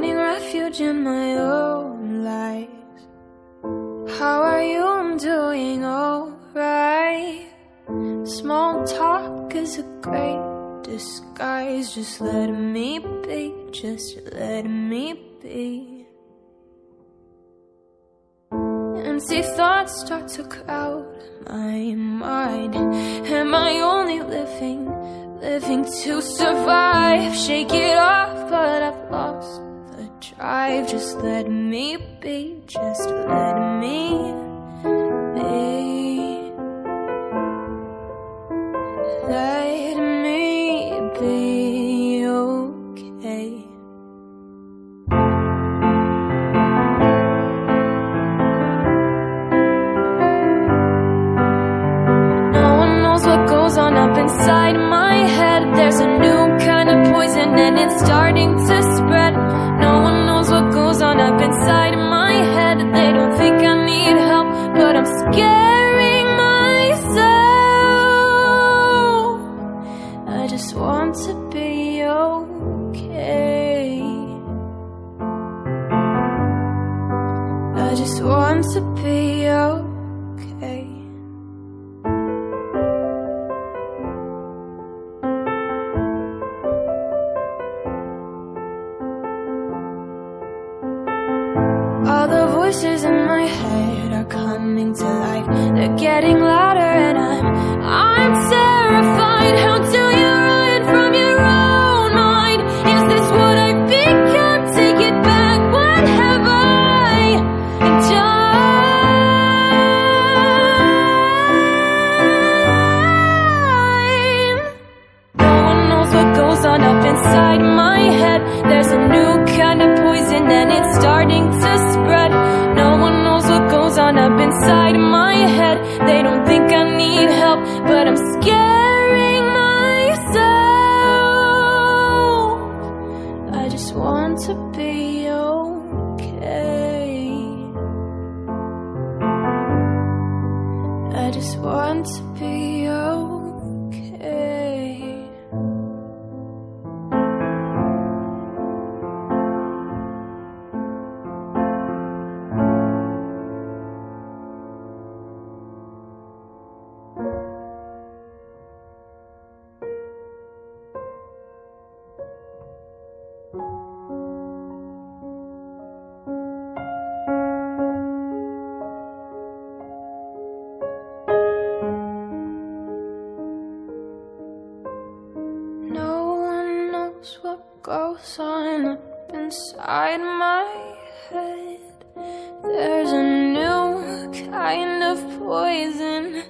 refuge in my own lies. How are you? I'm doing alright. Small talk is a great disguise. Just let me be, just let me be. Empty thoughts start to crowd my mind. Am I only living, living to survive? Shake it off, but I've lost drive. Just let me be, just let me be. Let me be okay. No one knows what goes on up inside my head. There's a new kind of poison and it's starting to spread. Inside my head. They don't think I need help, but I'm scaring myself. I just want to be okay. I just want to be okay. Voices in my head are coming to life. They're getting louder and I'm I'm terrified. How do you run from your own mind? Is this what I become? Take it back. What have I done? No one knows what goes on up inside my head. There's a new kind of poison and it's starting inside my head. They don't think I need help, but I'm scaring myself. I just want to be okay. I just want to be knows what goes on up inside my head. There's a new kind of poison,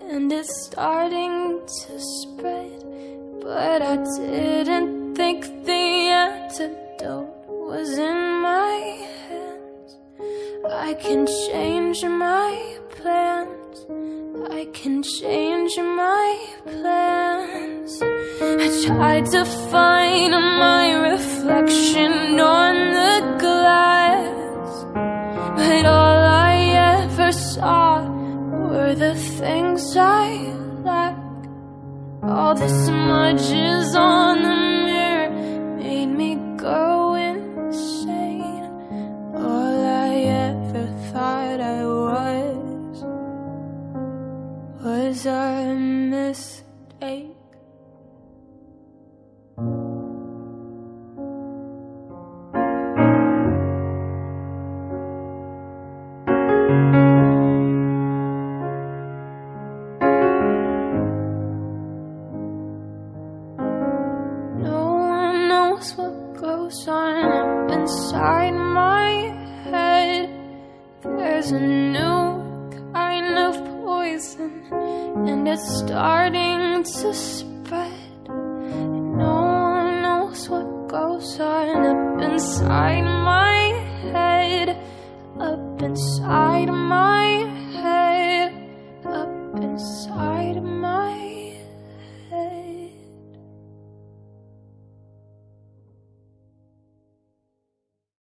and it's starting to spread. But I didn't think the antidote was in my hands. I can change my plans. I can change my plans. I tried to find my reflection on the glass, but all I ever saw were the things I lack. All the smudges on the mirror made me go insane. All I ever thought I was was a mistake. that's what goes on inside my head. There's a new kind of poison, and it's starting to spread. No one knows what goes on up inside my head, up inside my head, up inside my